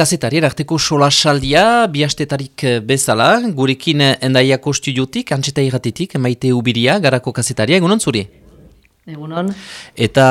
kazetarien arteko solasaldia, bihastetarik bezala, gurekin endaiako studiotik, antxeta irratetik, maite ubiria, garako kazetaria, egunon zuri? Egunon. Eta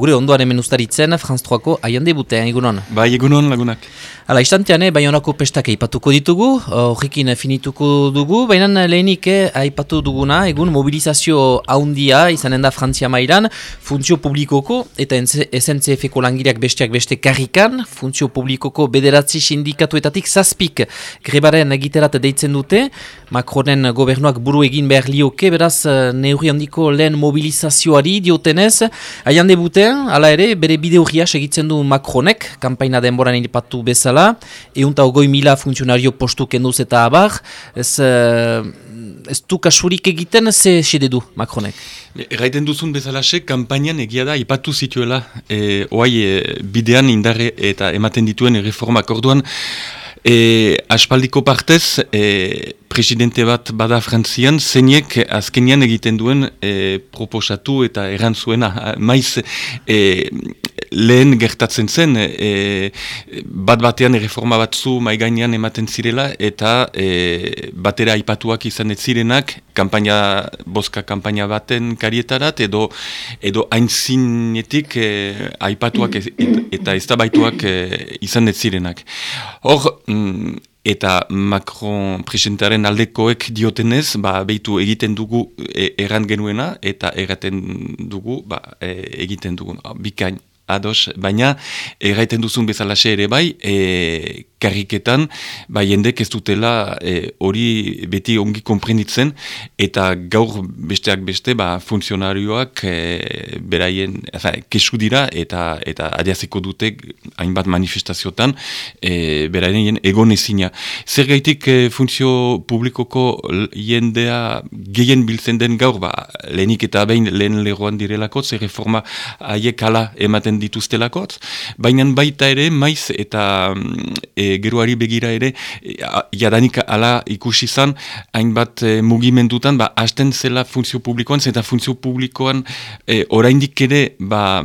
gure ondoan hemen ustaritzen, Franz Troako aian debutean, egunon? Bai, egunon lagunak. Hala, istantean, eh, baionako pestak aipatuko ditugu, horrekin finituko dugu, baina lehenik eh, aipatu duguna, egun mobilizazio haundia izanen da Frantzia mairan, funtzio publikoko, eta SNCF-ko langileak besteak beste karrikan, funtzio publikoko bederatzi sindikatuetatik zazpik grebaren egiterat deitzen dute, Macronen gobernuak buru egin behar lioke, beraz, eh, neurri handiko lehen mobilizazioari diotenez, aian debutean, ala ere, bere bide segitzen du Macronek, kampaina denboran ipatu bezala, eunta ogoi mila funtzionario postu kenduz eta abar, ez, uh, ez du kasurik egiten, ze xede du Macronek? Erraiten duzun bezalaxe, kampainan egia da, ipatu zituela, e, oai e, bidean indarre eta ematen dituen reformak orduan, E, aspaldiko partez, e, presidente bat bada frantzian, zeinek azkenian egiten duen e, proposatu eta errantzuena. Maiz, e, lehen gertatzen zen, e, bat batean reforma batzu maigainean ematen zirela, eta e, batera aipatuak izan ez zirenak, kampaina, boska kampaina baten karietarat, edo, edo haintzinetik e, aipatuak eta ez da e, izan ez zirenak. Hor, mm, eta Macron presidentaren aldekoek diotenez, ba, behitu egiten dugu e, erran genuena, eta erraten dugu ba, e, egiten dugu. Bikain, ados, baina erraiten duzun bezalaxe ere bai, e, karriketan, ba, jendek ez dutela e, hori beti ongi komprenditzen, eta gaur besteak beste, ba, funtzionarioak e, beraien, efa, kesu dira, eta eta adiaziko dute hainbat manifestaziotan, e, beraien egon ezina. Zer gaitik e, funtzio publikoko jendea gehien biltzen den gaur, ba, lehenik eta behin lehen leroan direlako, zer reforma haiek ala ematen dituztelakot, baina baita ere, maiz eta e, geroari begira ere, e, jadanik ala ikusi zan, hainbat e, mugimendutan, ba, hasten zela funtzio publikoan, zeta funtzio publikoan e, oraindik ere, ba,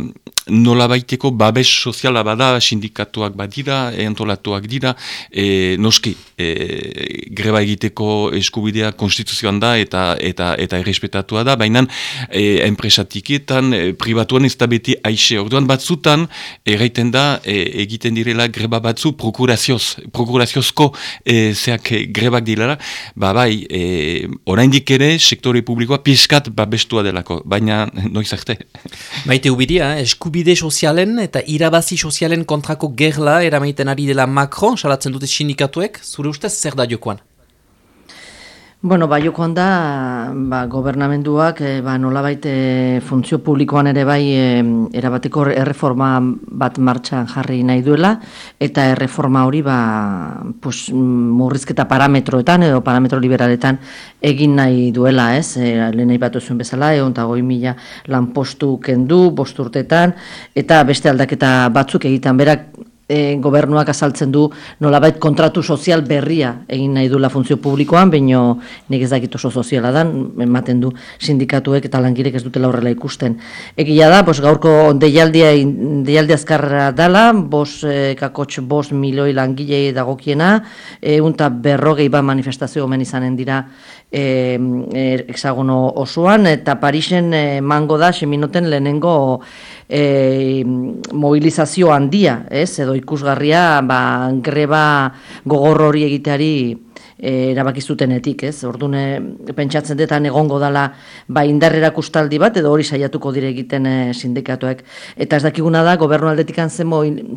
nola baiteko babes soziala bada, sindikatuak badira, entolatuak dira, e, noski, e, greba egiteko eskubidea konstituzioan da eta eta eta errespetatua da, baina e, enpresatiketan, e, pribatuan ez da beti aixe. Orduan batzutan, erraiten da, e, egiten direla greba batzu prokurazioz, prokuraziozko e, zeak grebak direla, ba bai, e, oraindik ere, sektore publikoa piskat babestua delako, baina noiz arte. Maite ubidia, esku eskubide sozialen eta irabazi sozialen kontrako gerla eramaiten ari dela Macron, salatzen dute sindikatuek, zure ustez zer da jokoan? Bueno, ba, jokoan da, ba, gobernamenduak, e, ba, nola baite funtzio publikoan ere bai e, erabateko erreforma bat martxan jarri nahi duela, eta erreforma hori, ba, pues, murrizketa parametroetan edo parametro liberaletan egin nahi duela, ez? E, lehen nahi bat zuen bezala, egon eta goi mila lan postu kendu, bosturtetan, eta beste aldaketa batzuk egiten berak e, gobernuak azaltzen du nolabait kontratu sozial berria egin nahi dula funtzio publikoan, baino nik ez dakit oso soziala dan, ematen du sindikatuek eta langirek ez dutela horrela ikusten. Egia da, bos, gaurko deialdia, deialdia azkarra dala, bos e, kakotx bos milioi langilei dagokiena, egun eta berrogei ba manifestazio omen izanen dira e, e, hexagono osoan, eta Parisen e, mango da, seminoten lehenengo e, mobilizazio handia, ez, edo ikusgarria, ba, greba gogor hori egiteari e, erabaki zutenetik, ez? Ordune pentsatzen detan egongo dala ba indarrera kustaldi bat edo hori saiatuko dire egiten e, sindikatuek eta ez dakiguna da gobernu aldetikan ze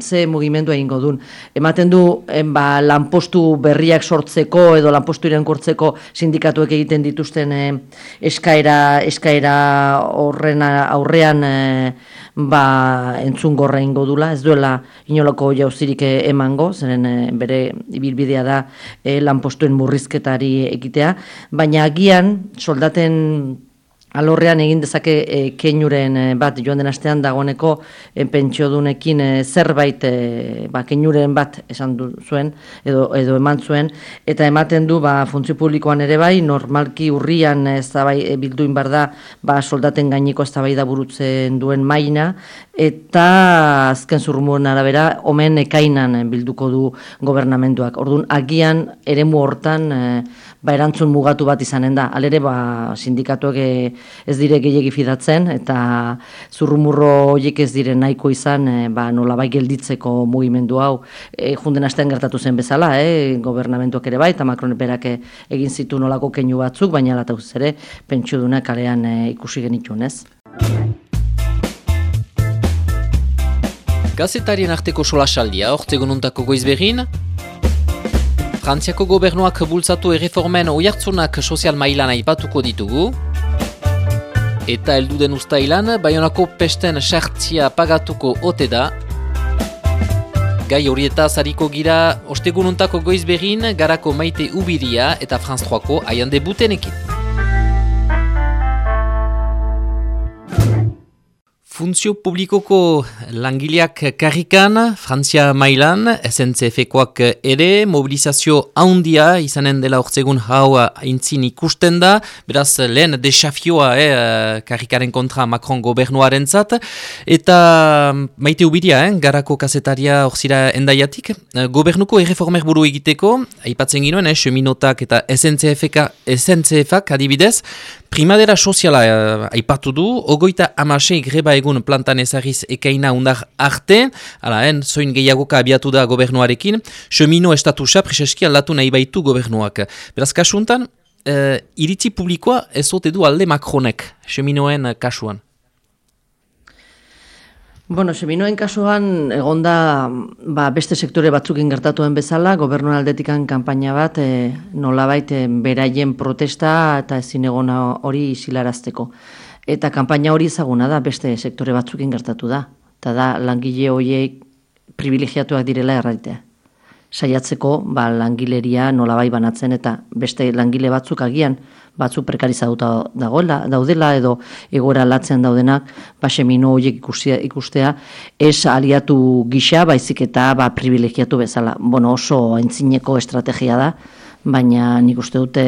ze mugimendu egingo dun. Ematen du en, ba, lanpostu berriak sortzeko edo lanpostu irenkurtzeko sindikatuek egiten dituzten e, eskaera eskaera horren aurrean e, ba entzun gorra ingo dula, ez duela inolako jauzirik emango, zeren bere ibilbidea da e, lanpostuen murrizketari egitea, baina agian soldaten alorrean egin dezake e, keinuren e, bat joan den astean dagoeneko e, pentsiodunekin e, zerbait e, ba, keinuren bat esan du zuen edo, edo eman zuen eta ematen du ba, funtzio publikoan ere bai normalki urrian ez da bai e, bilduin bar da ba, soldaten gaineko ez da bai da burutzen duen maina eta azken zurrumuen arabera omen ekainan bilduko du gobernamentuak. Orduan, agian eremu hortan e, ba, erantzun mugatu bat izanen da. Alere, ba, sindikatuak e, ez dire gehiagi fidatzen, eta zurrumurro horiek ez dire nahiko izan, e, ba, nola bai gelditzeko mugimendu hau, e, junden astean gertatu zen bezala, e, gobernamentuak ere bai, eta Macron berak egin zitu nolako keinu batzuk, baina latau ere, pentsio duna kalean e, ikusi genituen, ez? Gazetarien arteko solasaldia, ortegun untako goizberin, Frantziako gobernuak bultzatu erreformen oiartzunak sozial mailan aipatuko ditugu. Eta elduden ustailan, baionako pesten sartzia pagatuko ote da. Gai horieta zariko gira, ostegununtako goiz behin, garako maite ubiria eta Franz 3ko aian debutenekin. Funtzio publikoko langileak karrikan, Frantzia mailan, SNCF-koak ere, mobilizazio haundia izanen dela ortsegun hau intzin ikusten da, beraz lehen desafioa eh, karrikaren kontra Macron gobernuaren zat, eta maite ubiria, eh, garako kasetaria orzira endaiatik, gobernuko erreformer buru egiteko, aipatzen ginoen, eh, seminotak eta SNCF-ak adibidez, primadera soziala uh, aipatu du, ogoita amasei greba egun plantan ezagiz ekaina undar arte, ala, en, zoin gehiagoka abiatu da gobernuarekin, xomino estatusa preseski aldatu nahi baitu gobernuak. Beraz, kasuntan, uh, iritzi publikoa ez du alde Macronek, xominoen kasuan. Bueno, seminoen kasuan egonda ba, beste sektore batzukin gertatuen bezala, gobernuen aldetikan kanpaina bat e, nolabait e, beraien protesta eta ezin egona hori isilarazteko. Eta kanpaina hori ezaguna da beste sektore batzukin gertatu da. Eta da langile horiek privilegiatuak direla erraitea. Saiatzeko ba, langileria nolabai banatzen eta beste langile batzuk agian batzu prekarizatuta dagoela, daudela edo egora latzean daudenak, ba semino horiek ikustea, ikustea, ez aliatu gisa, baizik eta ba, privilegiatu bezala. Bueno, oso entzineko estrategia da, baina nik uste dute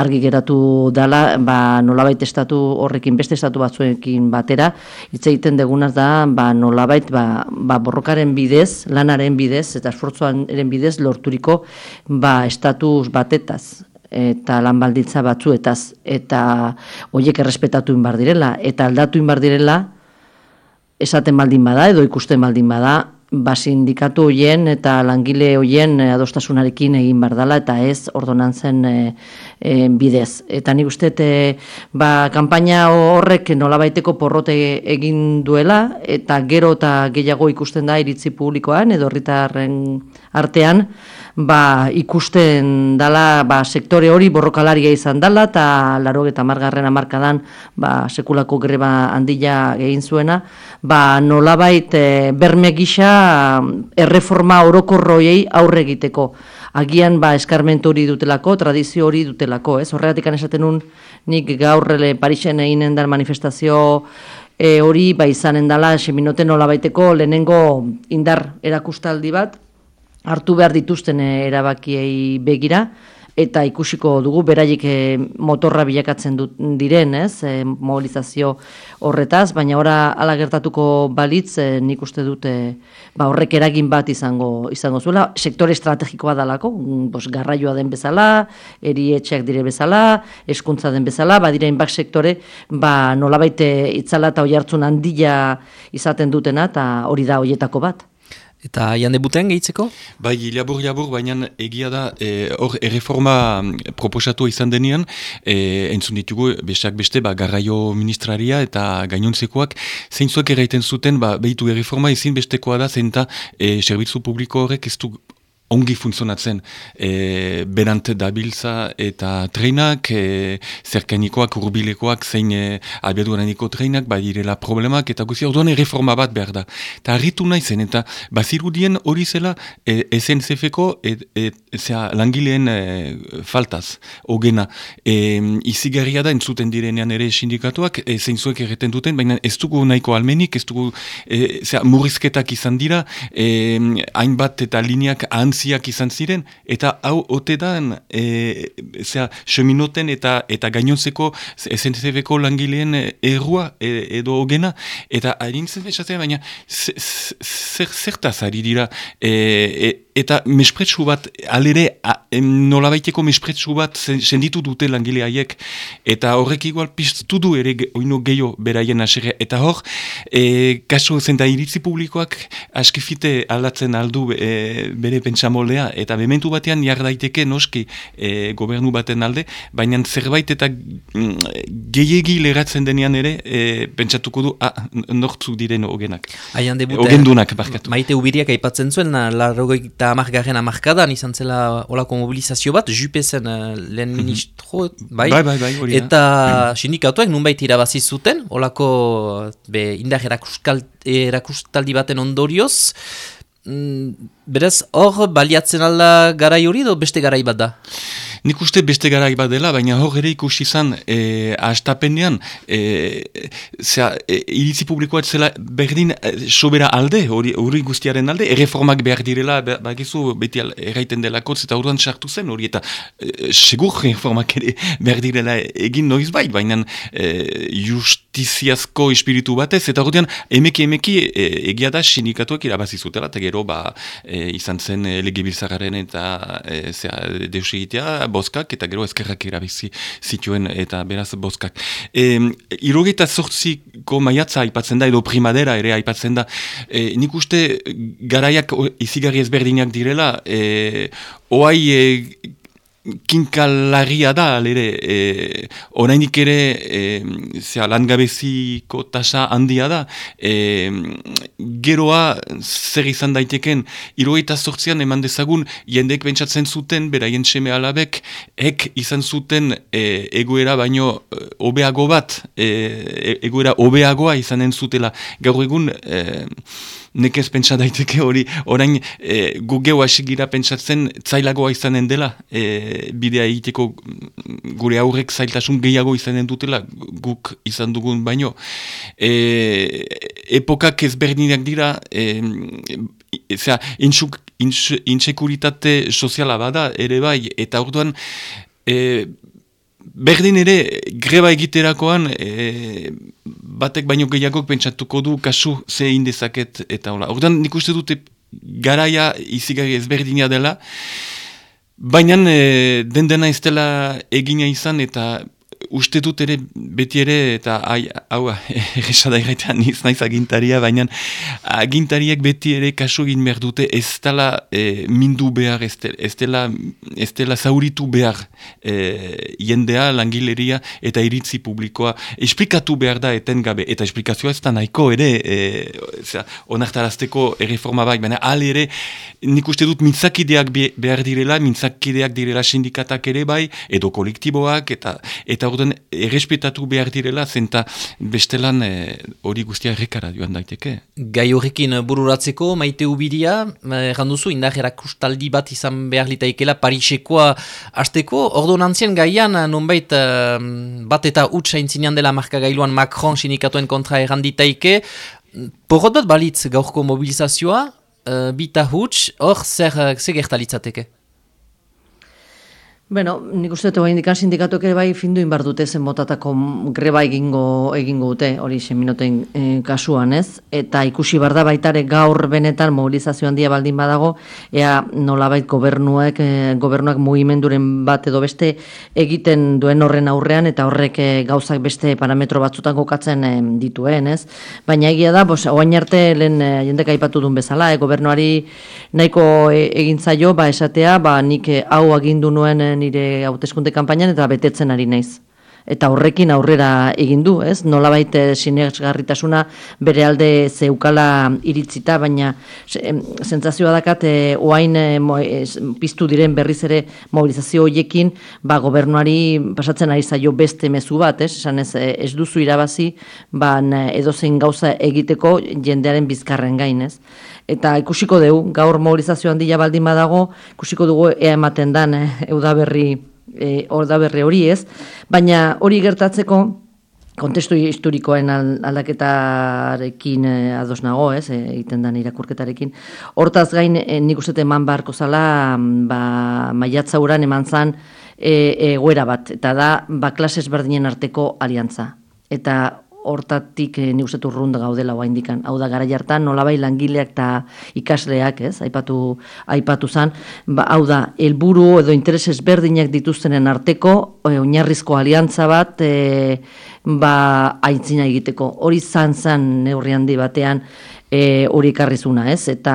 argi geratu dala, ba, nolabait estatu horrekin beste estatu batzuekin batera, hitz egiten degunaz da, ba, nolabait ba, ba, borrokaren bidez, lanaren bidez, eta esfortzuaren bidez lorturiko ba, estatus batetaz eta lan balditza batzuetaz eta hoiek errespetatu inbar direla eta aldatu inbar direla esaten baldin bada edo ikusten baldin bada ba sindikatu hoien eta langile hoien adostasunarekin egin bar dela eta ez ordonantzen e, e, bidez. Eta nik uste e, ba kanpaina horrek nolabaiteko porrote egin duela eta gero eta gehiago ikusten da iritzi publikoan edo herritarren artean ba, ikusten dala ba, sektore hori borrokalaria izan dala eta laro eta margarren amarkadan ba, sekulako greba handila egin zuena, ba, nolabait e, berme gisa erreforma orokorroiei aurre egiteko. Agian ba, eskarmentu hori dutelako, tradizio hori dutelako, ez? Horregatik esaten nun nik gaurrele Parisen eginen dan manifestazio e, hori ba, izanen dala seminoten nolabaiteko lehenengo indar erakustaldi bat, hartu behar dituzten eh, erabakiei begira eta ikusiko dugu beraiek eh, motorra bilakatzen dut diren, ez, e, mobilizazio horretaz, baina ora ala gertatuko balitz, e, nik uste dute ba, horrek eragin bat izango izango zuela, sektore estrategikoa dalako, mm, bos, garraioa den bezala, erietxeak dire bezala, eskuntza den bezala, ba diren bak sektore, ba nolabaite itzala eta oi hartzun handia izaten dutena, eta hori da hoietako bat. Eta jande buten gehitzeko? Bai, labur labur, baina egia da, e, hor, e, erreforma proposatu izan denean, e, entzun ditugu, besteak beste, ba, garraio ministraria eta gainontzekoak, zeinzuak eraiten zuten, ba, behitu erreforma ezin bestekoa da, zenta e, servizu publiko horrek ez du ongi funtzionatzen e, berant dabiltza eta treinak, e, zerkanikoak, urbilekoak, zein e, abiaduraniko treinak, bai direla problemak, eta guzi orduan reforma bat behar da. Eta harritu nahi zen, eta bazirudien hori zela e, SNCF-ko e, e, langileen e, faltaz, ogena. E, izigarria da entzuten direnean ere sindikatuak, e, zein zuek erreten duten, baina ez dugu nahiko almenik, ez dugu e, murrizketak izan dira, e, hainbat eta lineak ahantziak izan ziren, eta hau ote da, e, seminoten eta eta gainontzeko SNCF-ko langileen errua e, edo ogena, eta hain zen baina zertaz ari dira, e, e, eta mespretsu bat, alere, nolabaiteko mespretsu bat senditu dute langile haiek, eta horrek igual piztu du ere oino gehiago beraien asere, eta hor, e, kaso zen da iritzi publikoak askifite aldatzen aldu e, bere pentsamoldea, eta bementu batean jar daiteke noski e, gobernu baten alde, baina zerbait eta mm, gehiegi leratzen denean ere, e, pentsatuko du, ah, nortzuk diren ogenak. Ogendunak, barkatu. Maite ubiriak aipatzen zuen, larrogeita amargarren amarkadan izan zela olako mobilizazio bat, jupezen uh, lehen mhm. ministro, bai? Bai, bai, bai, Eta sindikatuak nunbait irabazi zuten, olako be, indar erakustaldi baten ondorioz, mm, berez hor baliatzen alda garai hori do beste garai bat da? Nik uste beste garai bat baina hor ere ikusi izan e, astapenean e, zera, e, iritzi publikoa zela berdin e, sobera alde, hori guztiaren alde, erreformak behar direla, bakizu beti erraiten delako, eta urduan sartu zen hori, eta e, segur reformak ere behar direla egin noiz bai, baina e, justiziazko espiritu batez, eta orduan emeki emeki e, egia da sindikatuak irabazizutela, eta gero ba, e, izan zen e, eta e, deus egitea, boskak, eta gero ezkerrak erabizi zituen, eta beraz boskak. E, Irogeita sortziko maiatza aipatzen da, edo primadera ere aipatzen da, e, nik uste garaiak izigarri ezberdinak direla, e, oai e, kinkalarria da, lere, e, orainik ere, e, zera, langabeziko tasa handia da, e, geroa zer izan daiteken, iroita sortzean eman dezagun, jendek bentsatzen zuten, beraien seme alabek, ek izan zuten e, egoera baino e, obeago bat, e, egoera obeagoa izanen zutela, gaur egun, e, nekez pentsa daiteke hori, orain e, gugeu hasigira pentsatzen zailagoa izanen dela, e, bidea egiteko gure aurrek zailtasun gehiago izanen dutela, guk izan dugun baino. E, epokak ezberdinak dira, e, zera, insekuritate soziala bada, ere bai, eta orduan, e, Berdin ere, greba egiterakoan, e, batek baino gehiagok pentsatuko du kasu ze indezaket eta hola. Ordan nik uste dute garaia izigari ezberdina dela, baina e, den dena ez dela egina izan eta uste dut ere beti ere eta hau egisa da irretean niz naiz agintaria, baina agintariek beti ere kaso egin behar dute ez dela e, mindu behar, ez dela, ez dela zauritu behar e, jendea, langileria eta iritzi publikoa. Esplikatu behar da eten gabe, eta esplikazioa ez da nahiko ere e, onartarazteko erreforma bai, baina al ere nik uste dut mintzakideak behar direla, mintzakideak direla sindikatak ere bai, edo kolektiboak, eta eta orduan errespetatu behar direla, zenta bestelan eh, hori e, guztia errekara joan daiteke. Gai horrekin bururatzeko, maite ubiria, erranduzu, indar erakustaldi bat izan behar litaikela Parisekoa hasteko, orduan antzien gaian, nonbait bat eta utsa intzinean dela marka gailuan Macron sinikatuen kontra erranditaike, porrot bat balitz gaurko mobilizazioa, uh, bita huts, hor zer, zer gertalitzateke? Bueno, nik uste dut indikan sindikatuak ere bai findu inbar dute zen botatako greba egingo egingo dute hori seminoten e, kasuan ez. Eta ikusi bar da baitare gaur benetan mobilizazio handia baldin badago, ea nolabait gobernuak, e, gobernuak mugimenduren bat edo beste egiten duen horren aurrean eta horrek e, gauzak beste parametro batzutan kokatzen e, dituen ez. Baina egia da, bos, oain arte lehen e, jendek aipatu duen bezala, e, gobernuari nahiko e, egintzaio, ba esatea, ba nik hau agindu nuen nire hauteskunde kanpainan eta betetzen ari naiz. eta horrekin aurrera egin du, ez? Nolabait eh, sinesgarritasuna bere alde zeukala iritzita, baina sentsazioa dakat e, oain piztu diren berriz ere mobilizazio hoiekin, ba gobernuari pasatzen ari zaio beste mezu bat, ez? Esan ez, ez duzu irabazi, ba edozein gauza egiteko jendearen bizkarren gain, ez? Eta ikusiko dugu, gaur mobilizazio handia baldin badago, ikusiko dugu ea ematen dan, eh, eudaberri e, berri hori ez, baina hori gertatzeko kontestu historikoen aldaketarekin e, ados nago, ez, e, egiten den irakurketarekin. Hortaz gain, e, nik uste eman beharko zala, ba, maiatza uran eman zan e, egoera bat, eta da, ba, klases berdinen arteko aliantza. Eta hortatik e, ni uste urrunda gaudela hoa indikan. Hau da gara jartan nolabai langileak eta ikasleak, ez? Aipatu aipatu zan, ba, hau da helburu edo interes ezberdinak dituztenen arteko e, oinarrizko aliantza bat e, ba aitzina egiteko. Hori zan zan neurri handi batean e, hori ekarrizuna, ez? Eta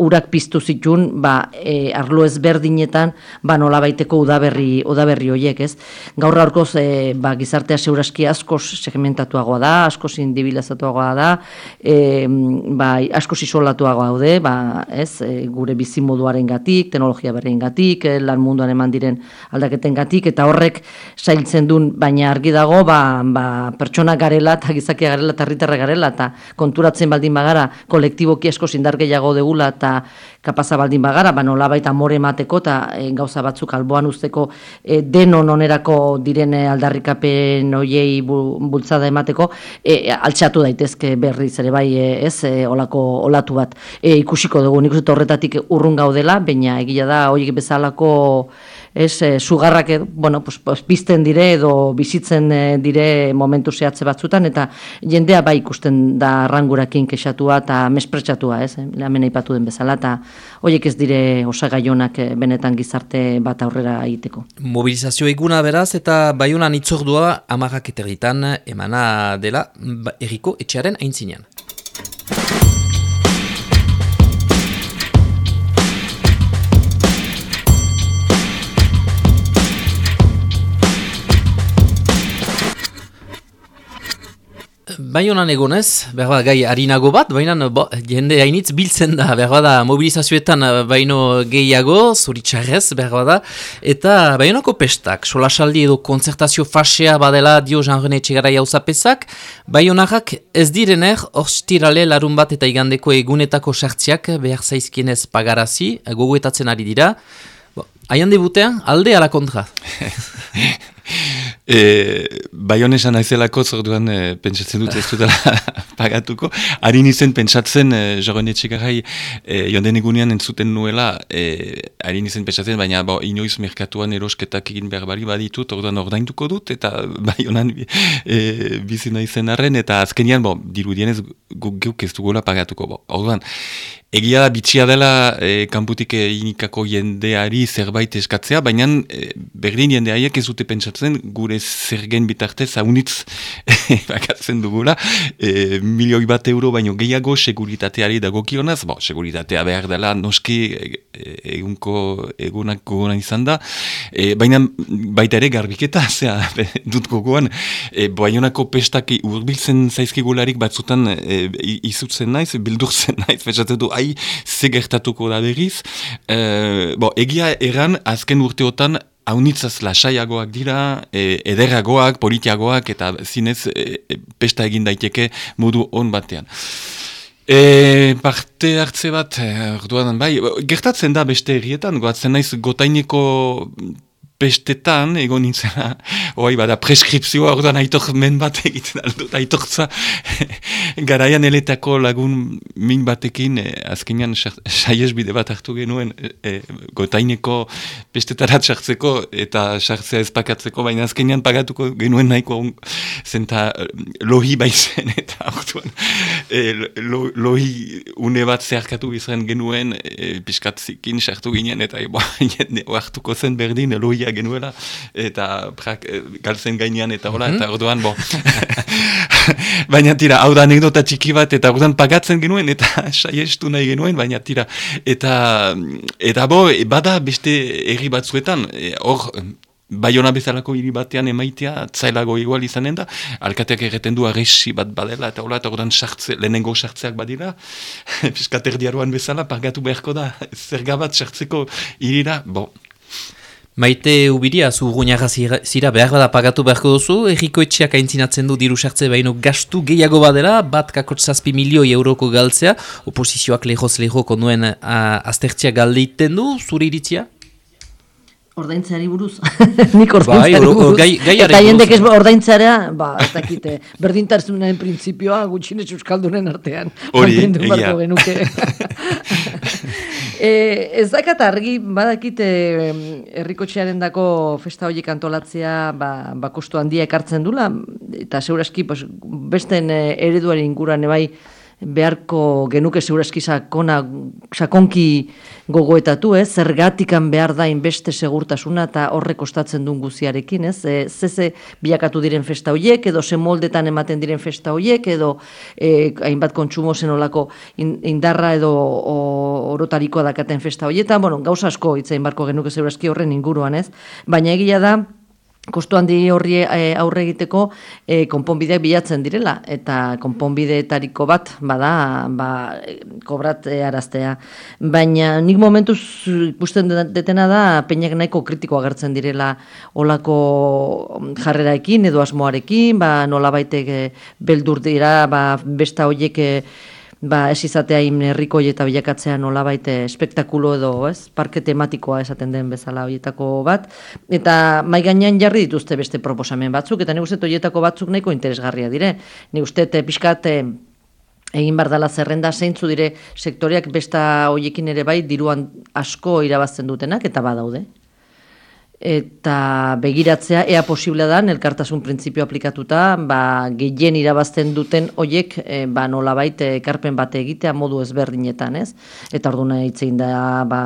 urak piztu zitun, ba, e, arlo ezberdinetan, ba, nola baiteko udaberri, udaberri horiek, ez? Gaur aurkoz, e, ba, gizartea seuraski askoz segmentatuagoa da, askoz indibilazatuagoa da, e, ba, askoz isolatuagoa daude, ba, ez? E, gure bizimoduaren gatik, teknologia berrein gatik, e, lan munduan eman diren aldaketen gatik, eta horrek sailtzen duen, baina argi dago, ba, ba, pertsona garela, eta gizakia garela, eta garela, eta konturatzen baldin bagara, kolektiboki asko indar gehiago degula eta kapaza baldin bagara, ba nola baita more emateko eta e, gauza batzuk alboan usteko e, denon onerako direne aldarrikapen hoiei bultzada emateko, e, altxatu daitezke berriz ere bai ez e, olako olatu bat. E, ikusiko dugu, nik uste horretatik urrun gaudela, baina egia da horiek bezalako ez, e, sugarrak edo, bueno, pues, pues, bizten dire edo bizitzen e, dire momentu zehatze batzutan, eta jendea bai ikusten da rangurakin kexatua eta mespretsatua, ez, eh, hemen aipatu den bezala, eta horiek ez dire osagaionak e, benetan gizarte bat aurrera egiteko. Mobilizazio eguna beraz, eta bai honan itzordua amarrak emana dela ba, erriko etxearen aintzinean. Bai honan egonez, behar gai harinago bat, baina jende hainitz biltzen da, behar da mobilizazioetan eh, baino gehiago, zuritxarrez, behar da, eta bai honako pestak, solasaldi edo konzertazio fasea badela dio janrene txegara jauzapezak, bai honarrak ez direner, ostirale larun bat eta igandeko egunetako sartziak behar zaizkienez pagarazi, gogoetatzen ari dira, Aian dibutean, alde ala kontra? E, bai honesan aizelako zorduan e, pentsatzen dut ez dutela pagatuko. Harin izen pentsatzen e, joren etxekarrai e, jonden egunean entzuten nuela harin e, izen pentsatzen, baina bo, inoiz merkatuan erosketak egin behar bali baditut, orduan ordainduko dut, eta bai honan e, bizina izen arren, eta azkenian, bo, dirudienez guk geuk ez dugola pagatuko. Bo. Orduan, Egia da bitxia dela e, kanputik inikako jendeari zerbait eskatzea, baina e, berdin jendeaiek ez dute pentsatzen gure zergen bitartez haunitz bakatzen dugula. E, milioi bat euro baino gehiago seguritateari dagokionaz, bo, seguritatea behar dela noski e, egunko egunak gogoan izan da, e, baina baita ere garbiketa, zea, dut gogoan, e, baionako pestaki urbiltzen zaizkigularik batzutan e, izutzen naiz, bildurtzen naiz, pentsatzen du, bai ze gertatuko da berriz. E, bo, egia eran azken urteotan haunitzaz lasaiagoak dira, e, ederragoak, politiagoak eta zinez e, e, pesta egin daiteke modu on batean. E, parte hartze bat, orduan, bai, gertatzen da beste herrietan, goatzen naiz gotaineko bestetan, egon nintzena, oi, bada, preskripzioa orduan aitor men bat egiten aldut, aitortza. Garaian eletako lagun min batekin, e, azkenean saies bide bat hartu genuen, e, gotaineko bestetarat sartzeko eta sartzea ezpakatzeko, baina azkenean pagatuko genuen nahiko zenta lohi baizen eta orduan e, lo, lohi une bat zeharkatu bizaren genuen e, piskatzikin sartu ginen eta e, hartuko zen berdin lohiak genuela, eta prak, eh, galtzen gainean, eta hola, eta mhm. orduan, bo. baina tira, hau da anekdota txiki bat, eta orduan pagatzen genuen, eta saiestu nahi genuen, baina tira, eta, eta bo, bada beste erri batzuetan, eh, hor, baiona bezalako hiri batean emaitea, zailago igual izanen da, alkateak erreten du arresi bat badela, eta hola, eta horren sartze, lehenengo sartzeak badira, piskater diaruan bezala, pargatu beharko da, zergabat sartzeko irira, bo, Maite ubiria, zu guñaga zira behar bada pagatu beharko duzu, erriko etxeak aintzinatzen du diru sartze baino gastu gehiago badera, bat kakotzazpi milioi euroko galtzea, oposizioak lehoz lehoko nuen aztertzea galdeiten du, zure iritzia? Ordaintzeari buruz. Nik ordaintzeari bai, buruz. Gai, gai eta jendek ez ordaintzarea, ba, ez dakite, berdintarzunen printzipioa gutxinez euskaldunen artean. Hori, egia. genuke. e, ez dakat argi, badakite, herrikotxearen dako festa horiek antolatzea, ba, ba kostu handia ekartzen dula, eta seuraski, pues, besten eh, ereduaren inguran, ebai, beharko genuke segurazki sakona, sakonki gogoetatu, ez? Zergatikan behar da inbeste segurtasuna eta horrek kostatzen duen guziarekin, ez? E, ze bilakatu diren festa hoiek, edo ze moldetan ematen diren festa hoiek, edo e, hainbat kontsumo zen olako indarra edo o, orotarikoa dakaten festa hoietan, bueno, gauza asko itzain barko genuke segurazki horren inguruan, ez? Baina egia da, kostu handi horri e, aurre egiteko e, konponbideak bilatzen direla eta konponbideetariko bat bada ba, kobrat araztea. Baina nik momentuz ikusten detena da peinak nahiko kritiko agertzen direla olako jarreraekin edo asmoarekin, ba, nola baitek e, beldur dira ba, besta horiek e, ba, ez izatea herriko eta bilakatzea nola baite espektakulo edo, ez, parke tematikoa esaten den bezala horietako bat, eta mai gainean jarri dituzte beste proposamen batzuk, eta nik uste horietako batzuk nahiko interesgarria dire. Nik uste pixkat egin bar dela zerrenda zeintzu dire sektoriak besta hoiekin ere bai diruan asko irabazten dutenak, eta badaude eta begiratzea ea posible da elkartasun printzipio aplikatuta ba gehien irabazten duten hoiek e, ba nolabait ekarpen bate egitea modu ezberdinetan, ez? Eta orduna hitzein da ba,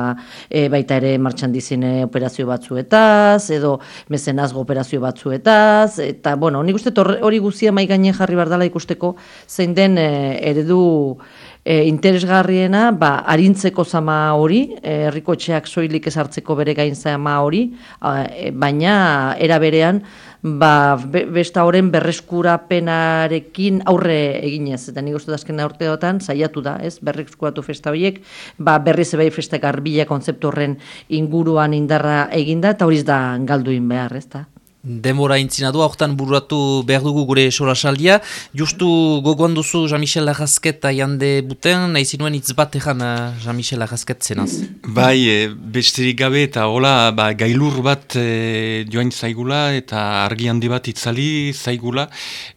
e, baita ere martxan dizine operazio batzuetaz edo mezenazgo operazio batzuetaz eta bueno, nik uste hori guztia mai gainen jarri bardala ikusteko zein den e, eredu e, interesgarriena, ba, arintzeko zama hori, e, herrikotxeak soilik ezartzeko bere gain zama hori, e, baina era berean, ba, be, besta horren berreskurapenarekin aurre eginez, eta nik uste dazken aurteotan, saiatu da, ez, berreskuratu festa horiek, ba, berri zebai festa garbila kontzeptu horren inguruan indarra eginda, eta horiz da galduin behar, ez da. Demora intzina du, aurten burratu behar dugu gure sorasaldia. Justu gogoan duzu Jean-Michel Lagazket jande buten, nahi zinuen hitz bat egan uh, Jean-Michel Lagazket zenaz. Bai, e, besterik gabe eta hola ba, gailur bat e, joain zaigula eta argi handi bat itzali zaigula.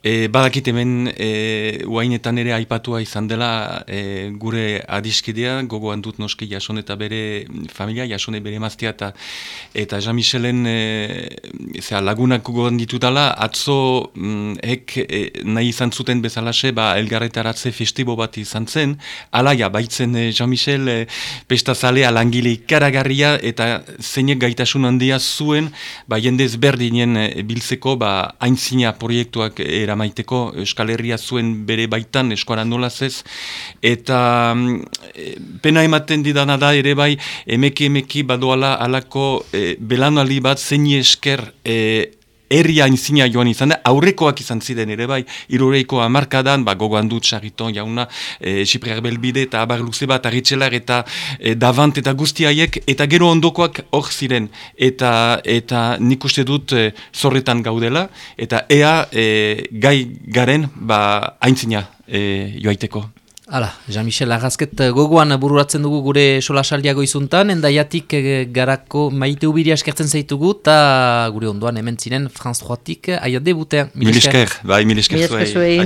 E, badakit hemen e, uainetan ere aipatua izan dela e, gure adiskidea, gogoan dut noski jason eta bere familia, jasone bere maztia eta, eta Jean-Michelen e, lagunak gogoan ditutala, atzo mm, ek e, nahi izan zuten bezalase, ba, elgarretaratze festibo bat izan zen, alaia, baitzen e, Jean-Michel e, pestazale alangile ikaragarria eta zeinek gaitasun handia zuen, ba, jendez berdinen e, biltzeko, ba, aintzina proiektuak eramaiteko, Euskal Herria zuen bere baitan, eskoaran nolazez, eta mm, e, pena ematen didana da ere bai, emeki emeki badoala alako e, belanali bat zein esker e, herria inzina joan izan da, aurrekoak izan ziren ere bai, irureiko amarkadan, ba, gogoan dut sarriton jauna, e, belbide eta abar luze bat, arritxelar eta e, davant eta guztiaiek, eta gero ondokoak hor ziren, eta, eta nik uste dut e, zorretan gaudela, eta ea e, gai garen, ba, aintzina e, joaiteko. Hala, Jean-Michel Arrazket eh, gogoan bururatzen dugu gure sola saldiago izuntan, endaiatik eh, garako maite ubiri askertzen zaitugu, eta gure ondoan hemen ziren Franz Joatik, aia debutean. Milisker, bai, milisker zuei. Zuei.